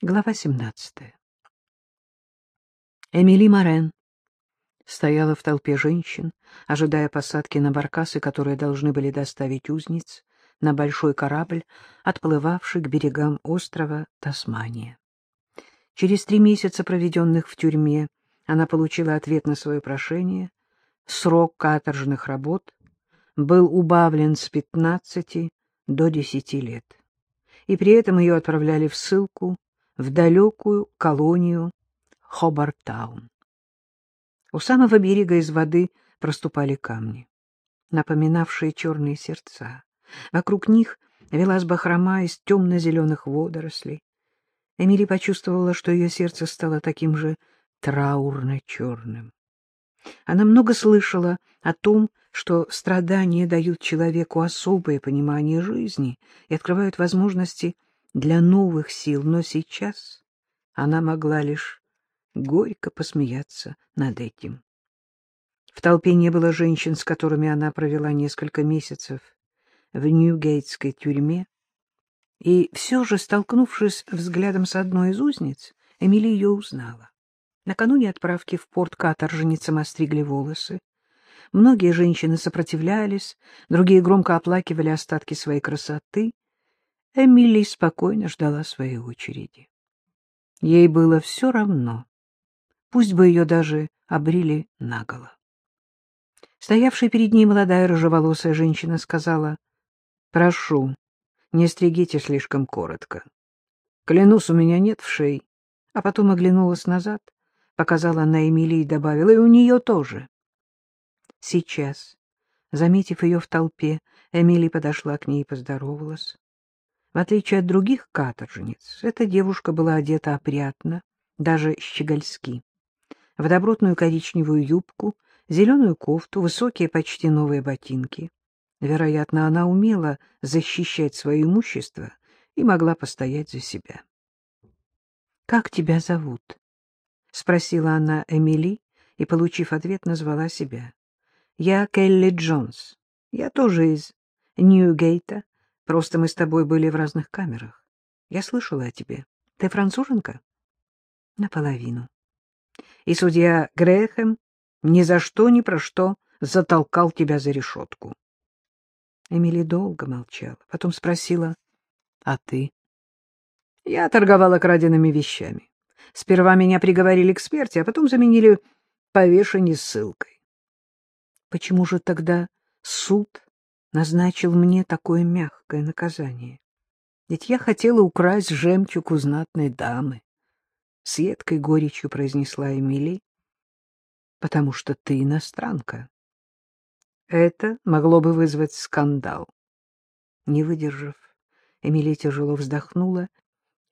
Глава 17. Эмили Морен стояла в толпе женщин, ожидая посадки на баркасы, которые должны были доставить узниц на большой корабль, отплывавший к берегам острова Тасмания. Через три месяца, проведенных в тюрьме, она получила ответ на свое прошение. Срок каторжных работ был убавлен с 15 до 10 лет. И при этом ее отправляли в ссылку в далекую колонию Хобартаун. У самого берега из воды проступали камни, напоминавшие черные сердца. Вокруг них велась бахрома из темно-зеленых водорослей. Эмили почувствовала, что ее сердце стало таким же траурно-черным. Она много слышала о том, что страдания дают человеку особое понимание жизни и открывают возможности для новых сил, но сейчас она могла лишь горько посмеяться над этим. В толпе не было женщин, с которыми она провела несколько месяцев в Ньюгейтской тюрьме, и все же, столкнувшись взглядом с одной из узниц, Эмили ее узнала. Накануне отправки в порт каторжницам остригли волосы. Многие женщины сопротивлялись, другие громко оплакивали остатки своей красоты. Эмили спокойно ждала своей очереди. Ей было все равно, пусть бы ее даже обрили наголо. Стоявшая перед ней молодая рыжеволосая женщина сказала, — Прошу, не стригите слишком коротко. Клянусь, у меня нет вшей. А потом оглянулась назад, показала на Эмили и добавила, и у нее тоже. Сейчас, заметив ее в толпе, Эмили подошла к ней и поздоровалась. В отличие от других каторжниц, эта девушка была одета опрятно, даже щегольски. В добротную коричневую юбку, зеленую кофту, высокие почти новые ботинки. Вероятно, она умела защищать свое имущество и могла постоять за себя. — Как тебя зовут? — спросила она Эмили и, получив ответ, назвала себя. — Я Келли Джонс. Я тоже из Ньюгейта. Просто мы с тобой были в разных камерах. Я слышала о тебе. Ты француженка? — Наполовину. И судья Грэхэм ни за что, ни про что затолкал тебя за решетку. Эмили долго молчала, потом спросила, — А ты? — Я торговала краденными вещами. Сперва меня приговорили к смерти, а потом заменили повешение ссылкой. — Почему же тогда суд назначил мне такое мягкое наказание? Ведь я хотела украсть жемчуг у знатной дамы. С едкой горечью произнесла Эмили, — потому что ты иностранка. Это могло бы вызвать скандал. Не выдержав, Эмили тяжело вздохнула,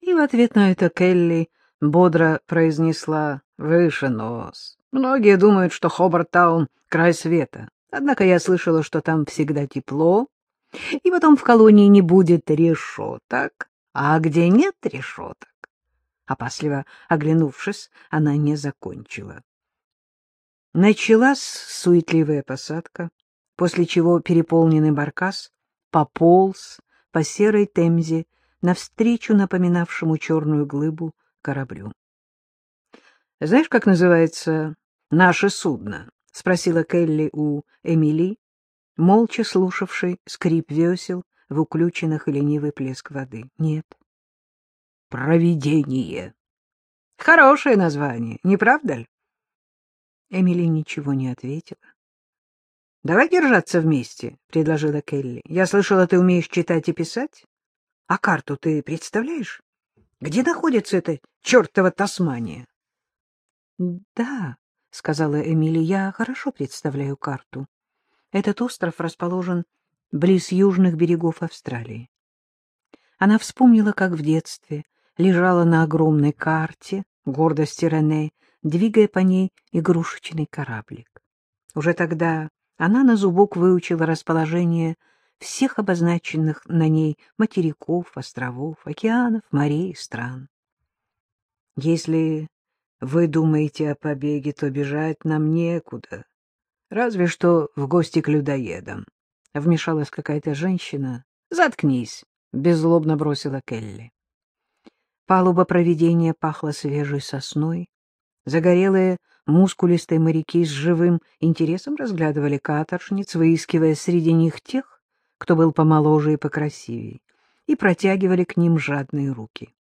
и в ответ на это Келли бодро произнесла «Выше нос». Многие думают, что Хобартаун — край света. Однако я слышала, что там всегда тепло, и потом в колонии не будет решеток. А где нет решеток? Опасливо оглянувшись, она не закончила. Началась суетливая посадка после чего переполненный баркас пополз по серой темзе навстречу напоминавшему черную глыбу кораблю. — Знаешь, как называется наше судно? — спросила Келли у Эмили, молча слушавшей скрип весел в уключенных и ленивый плеск воды. — Нет. — Провидение. — Хорошее название, не правда ли? Эмили ничего не ответила. — Давай держаться вместе, — предложила Келли. — Я слышала, ты умеешь читать и писать. А карту ты представляешь? Где находится эта чертова Тасмания? — Да, — сказала Эмили, — я хорошо представляю карту. Этот остров расположен близ южных берегов Австралии. Она вспомнила, как в детстве лежала на огромной карте гордости Рене, двигая по ней игрушечный кораблик. Уже тогда она на зубок выучила расположение всех обозначенных на ней материков, островов, океанов, морей и стран. Если вы думаете о побеге, то бежать нам некуда. Разве что в гости к людоедам. Вмешалась какая-то женщина. Заткнись, беззлобно бросила Келли. Палуба проведения пахла свежей сосной. Загорелые, мускулистые моряки с живым интересом разглядывали каторжниц, выискивая среди них тех, кто был помоложе и покрасивее, и протягивали к ним жадные руки.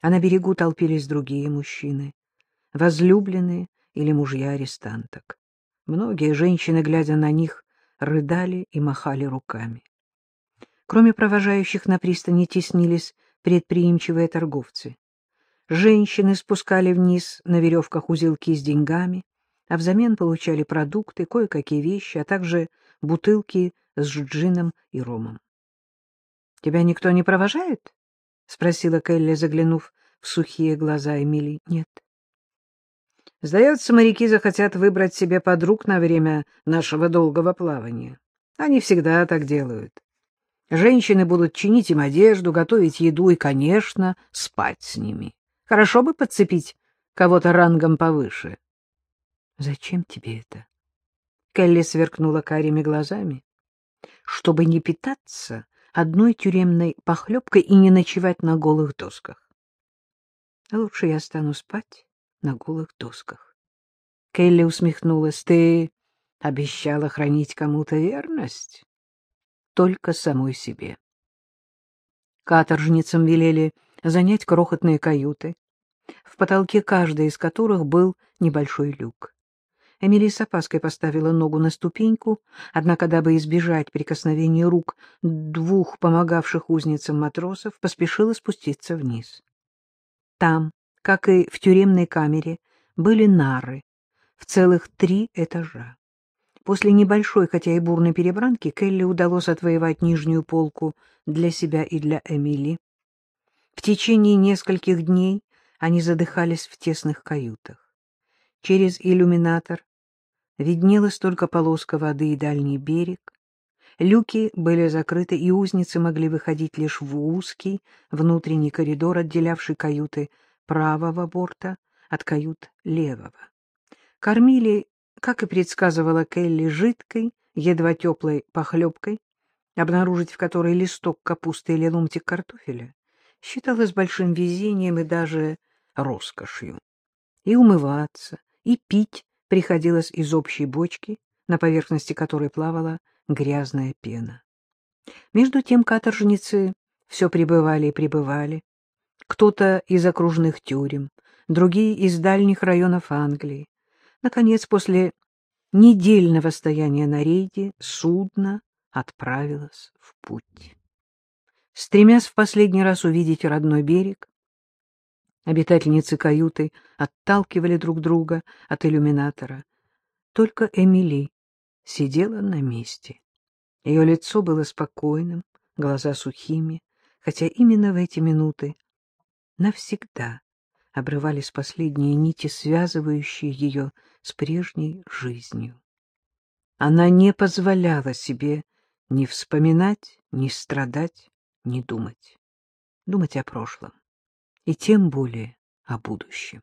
А на берегу толпились другие мужчины, возлюбленные или мужья арестанток. Многие женщины, глядя на них, рыдали и махали руками. Кроме провожающих на пристани теснились предприимчивые торговцы. Женщины спускали вниз на веревках узелки с деньгами, а взамен получали продукты, кое-какие вещи, а также бутылки с джином и ромом. — Тебя никто не провожает? — спросила Келли, заглянув в сухие глаза Эмили. — Нет. — Сдается, моряки захотят выбрать себе подруг на время нашего долгого плавания. Они всегда так делают. Женщины будут чинить им одежду, готовить еду и, конечно, спать с ними. Хорошо бы подцепить кого-то рангом повыше. — Зачем тебе это? Келли сверкнула карими глазами. — Чтобы не питаться одной тюремной похлебкой и не ночевать на голых досках. — Лучше я стану спать на голых досках. Келли усмехнулась. — Ты обещала хранить кому-то верность? только самой себе. Каторжницам велели занять крохотные каюты, в потолке каждой из которых был небольшой люк. Эмили с опаской поставила ногу на ступеньку, однако, дабы избежать прикосновения рук двух помогавших узницам матросов, поспешила спуститься вниз. Там, как и в тюремной камере, были нары в целых три этажа. После небольшой, хотя и бурной перебранки, Келли удалось отвоевать нижнюю полку для себя и для Эмили. В течение нескольких дней они задыхались в тесных каютах. Через иллюминатор виднелась только полоска воды и дальний берег. Люки были закрыты, и узницы могли выходить лишь в узкий внутренний коридор, отделявший каюты правого борта от кают левого. Кормили как и предсказывала Келли, жидкой, едва теплой похлебкой, обнаружить в которой листок капусты или ломтик картофеля, считалось большим везением и даже роскошью. И умываться, и пить приходилось из общей бочки, на поверхности которой плавала грязная пена. Между тем каторжницы все прибывали и прибывали. Кто-то из окружных тюрем, другие из дальних районов Англии, Наконец, после недельного стояния на рейде, судно отправилось в путь. Стремясь в последний раз увидеть родной берег, обитательницы каюты отталкивали друг друга от иллюминатора. Только Эмили сидела на месте. Ее лицо было спокойным, глаза сухими, хотя именно в эти минуты навсегда обрывались последние нити, связывающие ее с прежней жизнью. Она не позволяла себе ни вспоминать, ни страдать, ни думать. Думать о прошлом, и тем более о будущем.